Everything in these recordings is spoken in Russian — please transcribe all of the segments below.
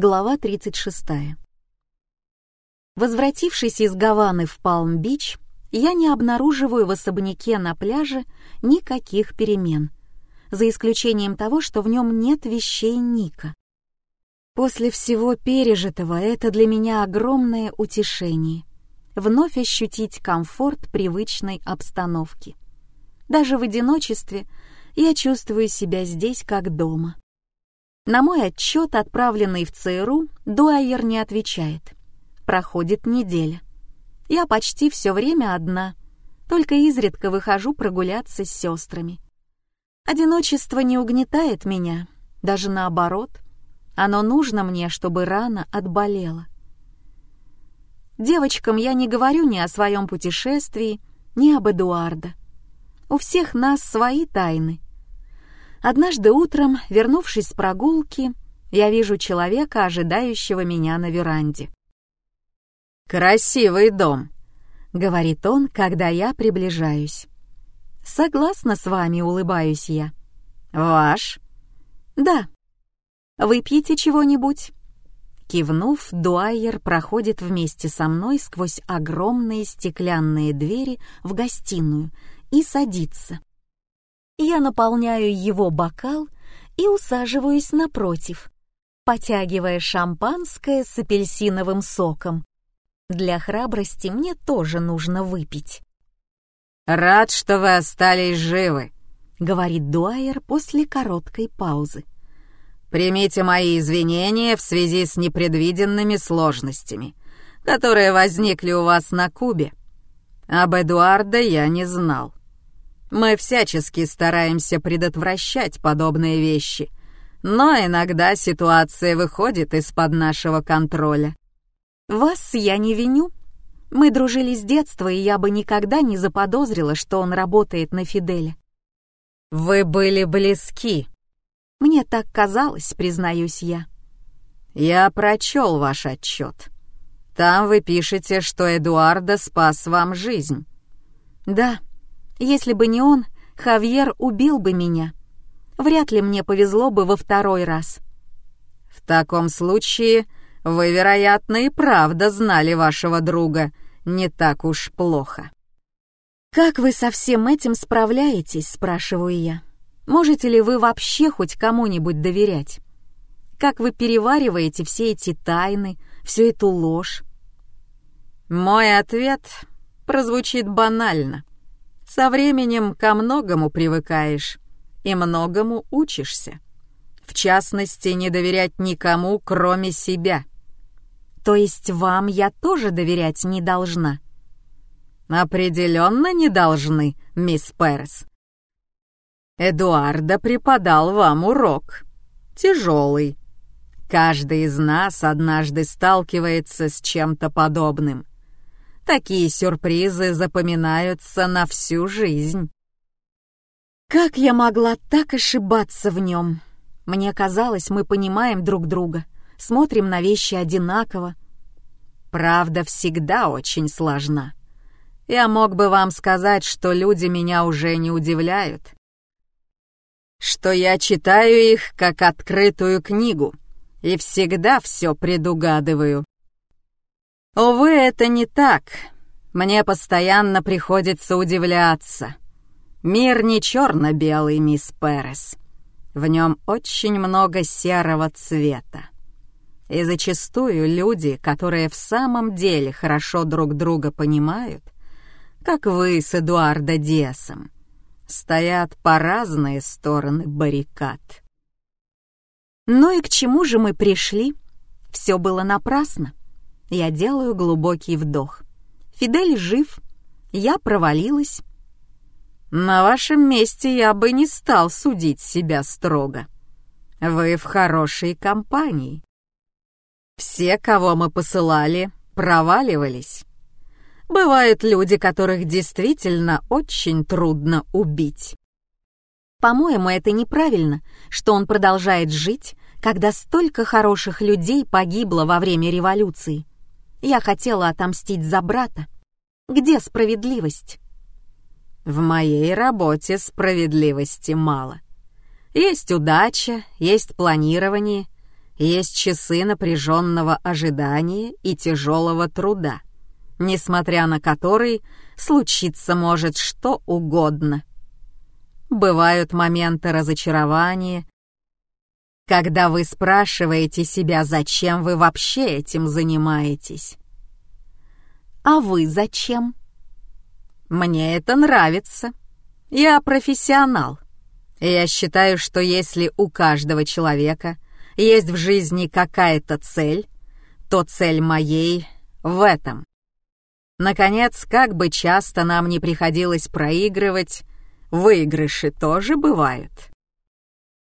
Глава 36. Возвратившись из Гаваны в Палм-Бич, я не обнаруживаю в особняке на пляже никаких перемен, за исключением того, что в нем нет вещей Ника. После всего пережитого это для меня огромное утешение — вновь ощутить комфорт привычной обстановки. Даже в одиночестве я чувствую себя здесь как дома. На мой отчет, отправленный в ЦРУ, Дуайер не отвечает. Проходит неделя. Я почти все время одна, только изредка выхожу прогуляться с сестрами. Одиночество не угнетает меня, даже наоборот. Оно нужно мне, чтобы рана отболела. Девочкам я не говорю ни о своем путешествии, ни об Эдуарда. У всех нас свои тайны — Однажды утром, вернувшись с прогулки, я вижу человека, ожидающего меня на веранде. «Красивый дом», — говорит он, когда я приближаюсь. «Согласна с вами», — улыбаюсь я. «Ваш?» «Да». «Выпьете чего-нибудь?» Кивнув, Дуайер проходит вместе со мной сквозь огромные стеклянные двери в гостиную и садится. Я наполняю его бокал и усаживаюсь напротив, потягивая шампанское с апельсиновым соком. Для храбрости мне тоже нужно выпить. «Рад, что вы остались живы», — говорит Дуайер после короткой паузы. «Примите мои извинения в связи с непредвиденными сложностями, которые возникли у вас на Кубе. Об Эдуарда я не знал. Мы всячески стараемся предотвращать подобные вещи, но иногда ситуация выходит из-под нашего контроля. Вас я не виню. Мы дружили с детства, и я бы никогда не заподозрила, что он работает на Фиделе. Вы были близки. Мне так казалось, признаюсь я. Я прочел ваш отчет. Там вы пишете, что Эдуарда спас вам жизнь. Да, если бы не он, Хавьер убил бы меня. Вряд ли мне повезло бы во второй раз. В таком случае вы, вероятно, и правда знали вашего друга не так уж плохо. «Как вы со всем этим справляетесь?» — спрашиваю я. «Можете ли вы вообще хоть кому-нибудь доверять? Как вы перевариваете все эти тайны, всю эту ложь?» Мой ответ прозвучит банально. Со временем ко многому привыкаешь и многому учишься. В частности, не доверять никому, кроме себя. То есть вам я тоже доверять не должна? Определенно не должны, мисс Перес. Эдуарда преподал вам урок. Тяжелый. Каждый из нас однажды сталкивается с чем-то подобным. Такие сюрпризы запоминаются на всю жизнь. Как я могла так ошибаться в нем? Мне казалось, мы понимаем друг друга, смотрим на вещи одинаково. Правда всегда очень сложна. Я мог бы вам сказать, что люди меня уже не удивляют. Что я читаю их как открытую книгу и всегда все предугадываю. Увы, это не так. Мне постоянно приходится удивляться. Мир не черно-белый, мисс Перес. В нем очень много серого цвета. И зачастую люди, которые в самом деле хорошо друг друга понимают, как вы с Эдуардо Диасом, стоят по разные стороны баррикад. Ну и к чему же мы пришли? Все было напрасно. Я делаю глубокий вдох. Фидель жив. Я провалилась. На вашем месте я бы не стал судить себя строго. Вы в хорошей компании. Все, кого мы посылали, проваливались. Бывают люди, которых действительно очень трудно убить. По-моему, это неправильно, что он продолжает жить, когда столько хороших людей погибло во время революции. Я хотела отомстить за брата. Где справедливость? В моей работе справедливости мало. Есть удача, есть планирование, Есть часы напряженного ожидания и тяжелого труда, несмотря на который случиться может что угодно. Бывают моменты разочарования, когда вы спрашиваете себя, зачем вы вообще этим занимаетесь. А вы зачем? Мне это нравится. Я профессионал. Я считаю, что если у каждого человека есть в жизни какая-то цель, то цель моей в этом. Наконец, как бы часто нам не приходилось проигрывать, выигрыши тоже бывают.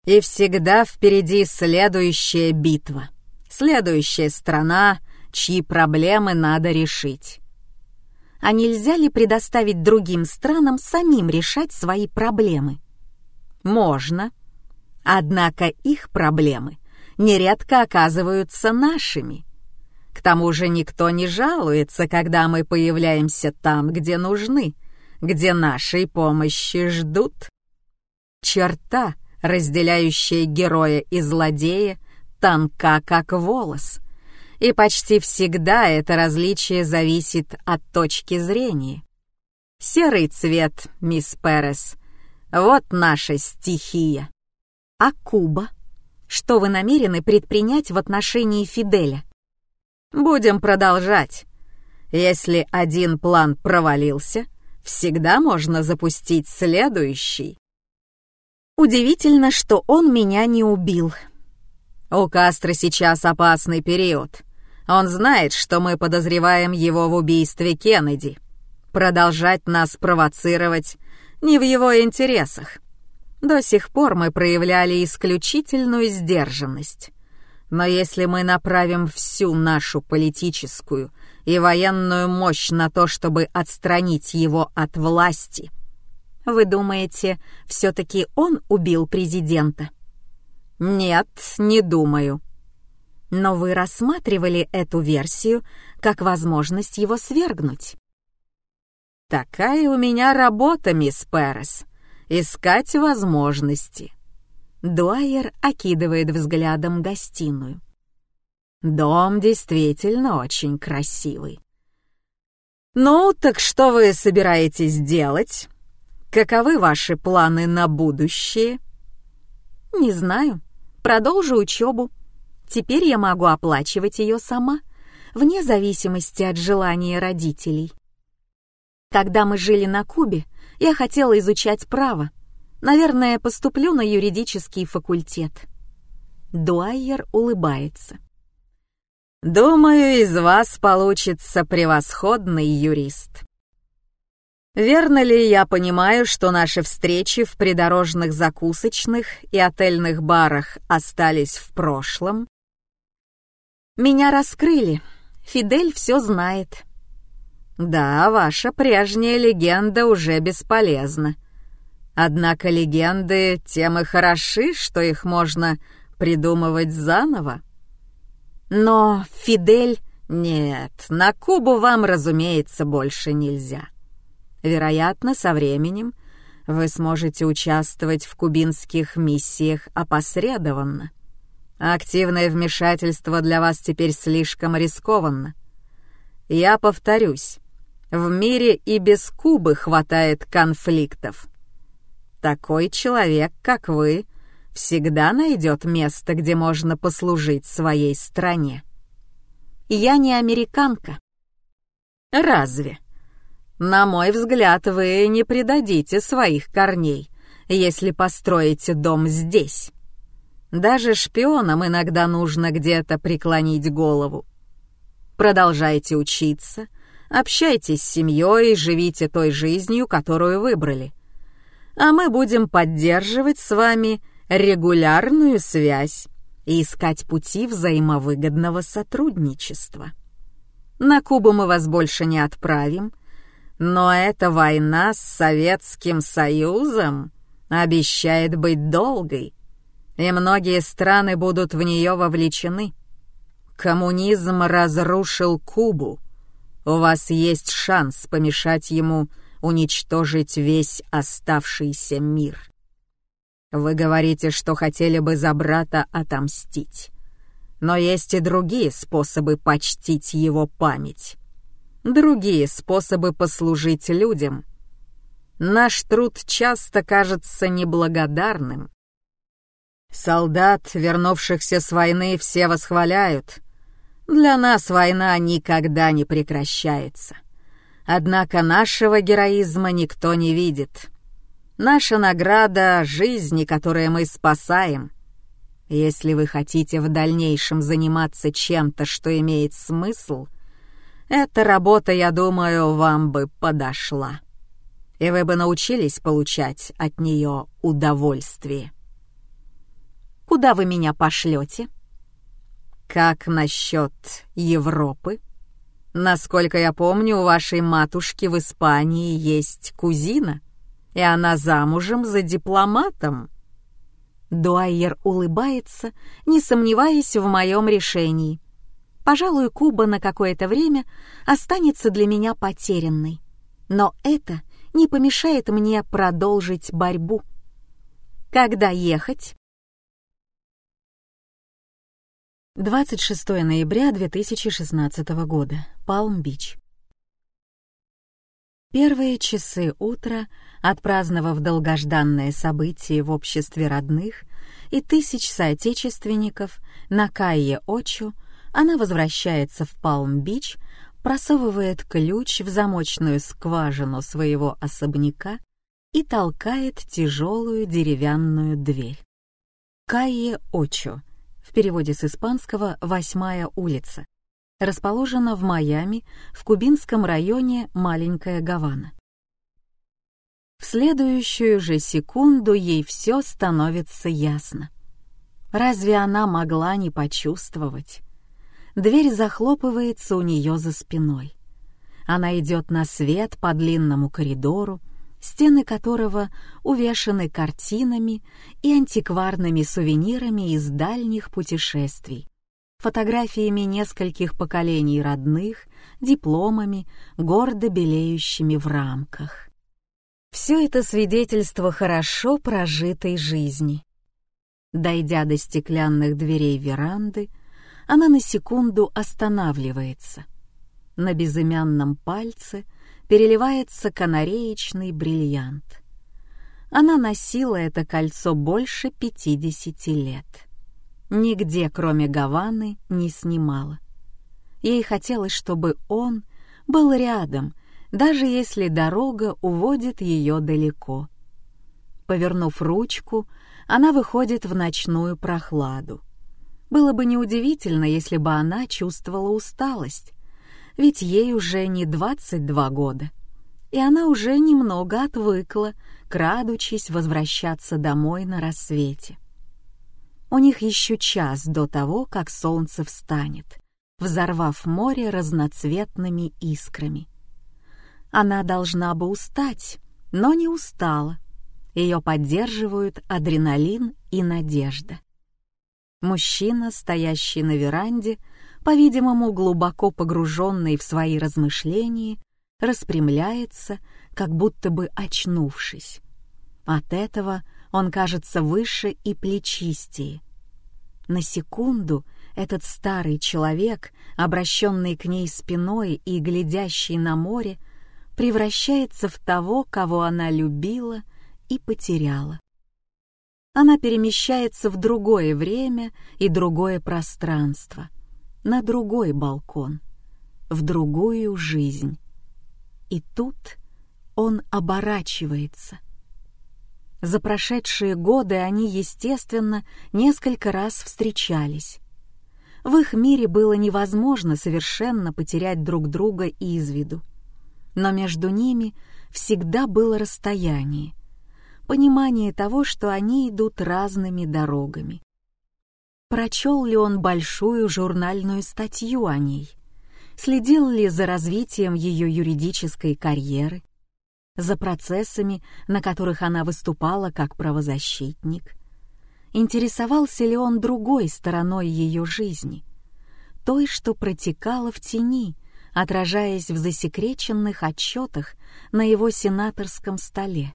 И всегда впереди следующая битва, следующая страна, чьи проблемы надо решить. А нельзя ли предоставить другим странам самим решать свои проблемы? Можно. Однако их проблемы нередко оказываются нашими. К тому же никто не жалуется, когда мы появляемся там, где нужны, где нашей помощи ждут. Черта, разделяющая героя и злодея, тонка, как волос. И почти всегда это различие зависит от точки зрения. Серый цвет, мисс Перес, вот наша стихия. А Куба? Что вы намерены предпринять в отношении Фиделя? Будем продолжать. Если один план провалился, всегда можно запустить следующий. Удивительно, что он меня не убил. У Кастро сейчас опасный период. Он знает, что мы подозреваем его в убийстве Кеннеди. Продолжать нас провоцировать не в его интересах. До сих пор мы проявляли исключительную сдержанность. Но если мы направим всю нашу политическую и военную мощь на то, чтобы отстранить его от власти... Вы думаете, все-таки он убил президента? Нет, не думаю. Но вы рассматривали эту версию как возможность его свергнуть. Такая у меня работа, мисс Перес. Искать возможности. Дуайер окидывает взглядом гостиную. Дом действительно очень красивый. Ну, так что вы собираетесь делать? Каковы ваши планы на будущее? Не знаю. Продолжу учебу. Теперь я могу оплачивать ее сама, вне зависимости от желания родителей. Когда мы жили на Кубе, я хотела изучать право. Наверное, поступлю на юридический факультет. Дуайер улыбается. Думаю, из вас получится превосходный юрист. Верно ли я понимаю, что наши встречи в придорожных закусочных и отельных барах остались в прошлом? Меня раскрыли. Фидель все знает. Да, ваша прежняя легенда уже бесполезна. Однако легенды тем и хороши, что их можно придумывать заново. Но Фидель... Нет, на Кубу вам, разумеется, больше нельзя. Вероятно, со временем вы сможете участвовать в кубинских миссиях опосредованно. Активное вмешательство для вас теперь слишком рискованно. Я повторюсь, в мире и без Кубы хватает конфликтов. Такой человек, как вы, всегда найдет место, где можно послужить своей стране. Я не американка. Разве? На мой взгляд, вы не предадите своих корней, если построите дом здесь. Даже шпионам иногда нужно где-то преклонить голову. Продолжайте учиться, общайтесь с семьей, живите той жизнью, которую выбрали. А мы будем поддерживать с вами регулярную связь и искать пути взаимовыгодного сотрудничества. На Кубу мы вас больше не отправим — но эта война с Советским Союзом обещает быть долгой, и многие страны будут в нее вовлечены. Коммунизм разрушил Кубу. У вас есть шанс помешать ему уничтожить весь оставшийся мир. Вы говорите, что хотели бы за брата отомстить. Но есть и другие способы почтить его память. Другие способы послужить людям. Наш труд часто кажется неблагодарным. Солдат, вернувшихся с войны, все восхваляют. Для нас война никогда не прекращается. Однако нашего героизма никто не видит. Наша награда — жизни, которые мы спасаем. Если вы хотите в дальнейшем заниматься чем-то, что имеет смысл, эта работа, я думаю, вам бы подошла. И вы бы научились получать от нее удовольствие. Куда вы меня пошлете? Как насчет Европы? Насколько я помню, у вашей матушки в Испании есть кузина, и она замужем за дипломатом. Дуайер улыбается, не сомневаясь в моем решении. Пожалуй, Куба на какое-то время останется для меня потерянной. Но это не помешает мне продолжить борьбу. Когда ехать? 26 ноября 2016 года. Палм-Бич. Первые часы утра, отпраздновав долгожданное событие в обществе родных и тысяч соотечественников на Кайе-Очу, она возвращается в Палм-Бич, просовывает ключ в замочную скважину своего особняка и толкает тяжелую деревянную дверь. Кайе-Очу — в переводе с испанского «Восьмая улица», расположена в Майами, в кубинском районе Маленькая Гавана. В следующую же секунду ей все становится ясно. Разве она могла не почувствовать? Дверь захлопывается у нее за спиной. Она идет на свет по длинному коридору, стены которого увешаны картинами и антикварными сувенирами из дальних путешествий, фотографиями нескольких поколений родных, дипломами, гордо белеющими в рамках. Все это свидетельство хорошо прожитой жизни. Дойдя до стеклянных дверей веранды, она на секунду останавливается. На безымянном пальце — переливается канареечный бриллиант. Она носила это кольцо больше пятидесяти лет. Нигде, кроме Гаваны, не снимала. Ей хотелось, чтобы он был рядом, даже если дорога уводит ее далеко. Повернув ручку, она выходит в ночную прохладу. Было бы неудивительно, если бы она чувствовала усталость, ведь ей уже не 22 года, и она уже немного отвыкла, крадучись возвращаться домой на рассвете. У них еще час до того, как солнце встанет, взорвав море разноцветными искрами. Она должна бы устать, но не устала. Ее поддерживают адреналин и надежда. Мужчина, стоящий на веранде, по-видимому, глубоко погруженный в свои размышления, распрямляется, как будто бы очнувшись. От этого он кажется выше и плечистее. На секунду этот старый человек, обращенный к ней спиной и глядящий на море, превращается в того, кого она любила и потеряла. Она перемещается в другое время и другое пространство, на другой балкон, в другую жизнь. И тут он оборачивается. За прошедшие годы они, естественно, несколько раз встречались. В их мире было невозможно совершенно потерять друг друга из виду. Но между ними всегда было расстояние, понимание того, что они идут разными дорогами. Прочел ли он большую журнальную статью о ней? Следил ли за развитием ее юридической карьеры? За процессами, на которых она выступала как правозащитник? Интересовался ли он другой стороной ее жизни? Той, что протекала в тени, отражаясь в засекреченных отчетах на его сенаторском столе.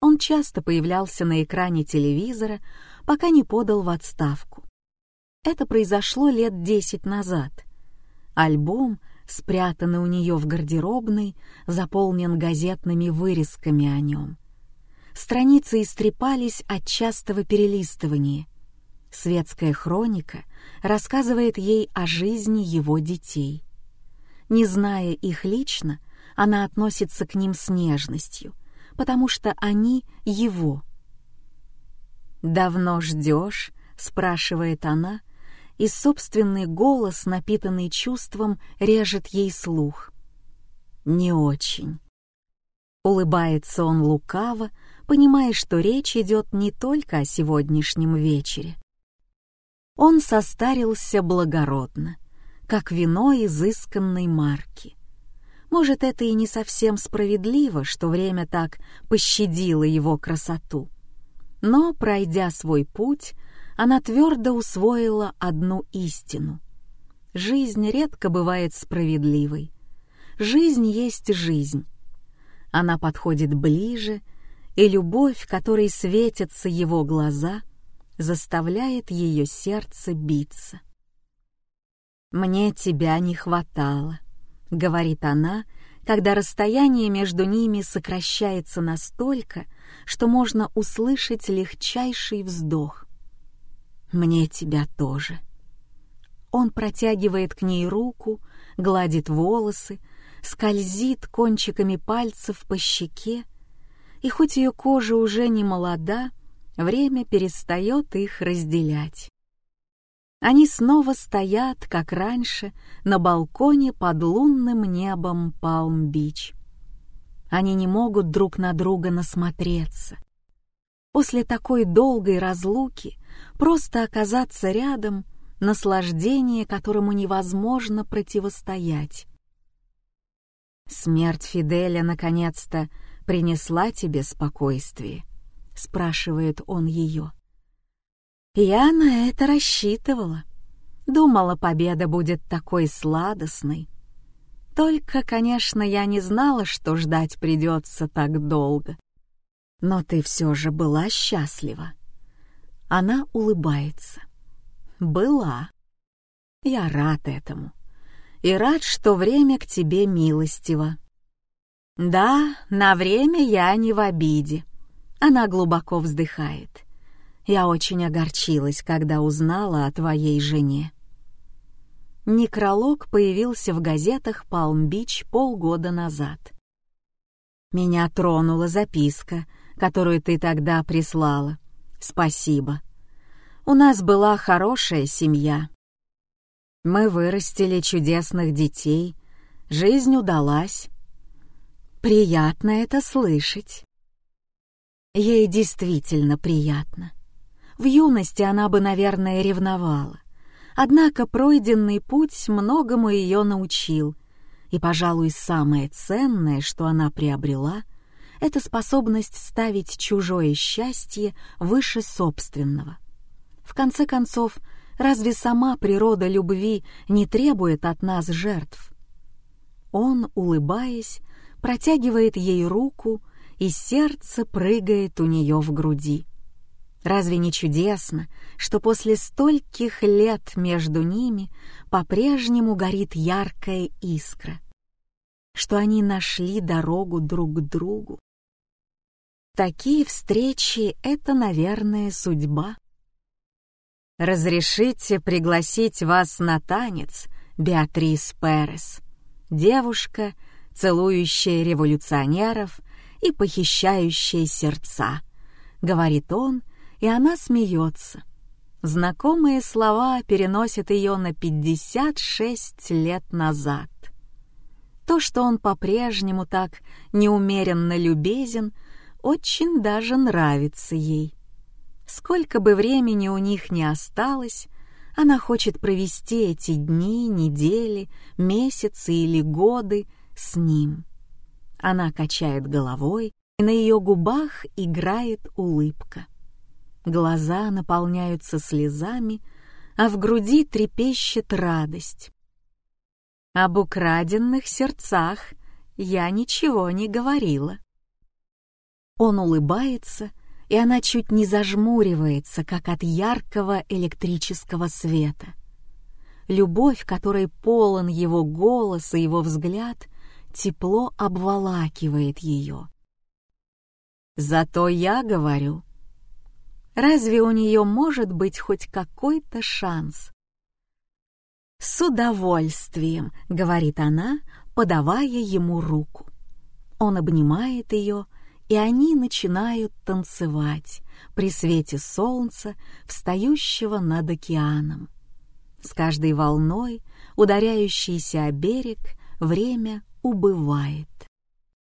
Он часто появлялся на экране телевизора, пока не подал в отставку. Это произошло лет десять назад. Альбом, спрятанный у нее в гардеробной, заполнен газетными вырезками о нем. Страницы истрепались от частого перелистывания. Светская хроника рассказывает ей о жизни его детей. Не зная их лично, она относится к ним с нежностью, потому что они его. «Давно ждешь?» — спрашивает она, и собственный голос, напитанный чувством, режет ей слух. «Не очень». Улыбается он лукаво, понимая, что речь идет не только о сегодняшнем вечере. Он состарился благородно, как вино изысканной марки. Может, это и не совсем справедливо, что время так пощадило его красоту. Но, пройдя свой путь, она твердо усвоила одну истину. Жизнь редко бывает справедливой. Жизнь есть жизнь. Она подходит ближе, и любовь, которой светятся его глаза, заставляет ее сердце биться. «Мне тебя не хватало», — говорит она, когда расстояние между ними сокращается настолько, что можно услышать легчайший вздох. Мне тебя тоже. Он протягивает к ней руку, гладит волосы, скользит кончиками пальцев по щеке, и хоть ее кожа уже не молода, время перестает их разделять. Они снова стоят, как раньше, на балконе под лунным небом Палм-Бич. Они не могут друг на друга насмотреться. После такой долгой разлуки Просто оказаться рядом — наслаждение, которому невозможно противостоять. «Смерть Фиделя наконец-то принесла тебе спокойствие?» — спрашивает он ее. «Я на это рассчитывала. Думала, победа будет такой сладостной. Только, конечно, я не знала, что ждать придется так долго. Но ты все же была счастлива. Она улыбается. «Была. Я рад этому. И рад, что время к тебе милостиво. Да, на время я не в обиде». Она глубоко вздыхает. «Я очень огорчилась, когда узнала о твоей жене». Некролог появился в газетах «Палм-Бич» полгода назад. «Меня тронула записка, которую ты тогда прислала. Спасибо. У нас была хорошая семья. Мы вырастили чудесных детей, жизнь удалась. Приятно это слышать. Ей действительно приятно. В юности она бы, наверное, ревновала. Однако пройденный путь многому ее научил, и, пожалуй, самое ценное, что она приобрела — это способность ставить чужое счастье выше собственного. В конце концов, разве сама природа любви не требует от нас жертв? Он, улыбаясь, протягивает ей руку, и сердце прыгает у нее в груди. Разве не чудесно, что после стольких лет между ними по-прежнему горит яркая искра? Что они нашли дорогу друг к другу? Такие встречи — это, наверное, судьба. «Разрешите пригласить вас на танец, Беатрис Перес, девушка, целующая революционеров и похищающая сердца», — говорит он, и она смеется. Знакомые слова переносят ее на 56 лет назад. То, что он по-прежнему так неумеренно любезен — очень даже нравится ей. Сколько бы времени у них ни осталось, она хочет провести эти дни, недели, месяцы или годы с ним. Она качает головой, и на ее губах играет улыбка. Глаза наполняются слезами, а в груди трепещет радость. Об украденных сердцах я ничего не говорила. Он улыбается, и она чуть не зажмуривается, как от яркого электрического света. Любовь, которой полон его голос и его взгляд, тепло обволакивает ее. Зато я говорю, разве у нее может быть хоть какой-то шанс? «С удовольствием», — говорит она, подавая ему руку. Он обнимает ее, и они начинают танцевать при свете солнца, встающего над океаном. С каждой волной, ударяющейся о берег, время убывает.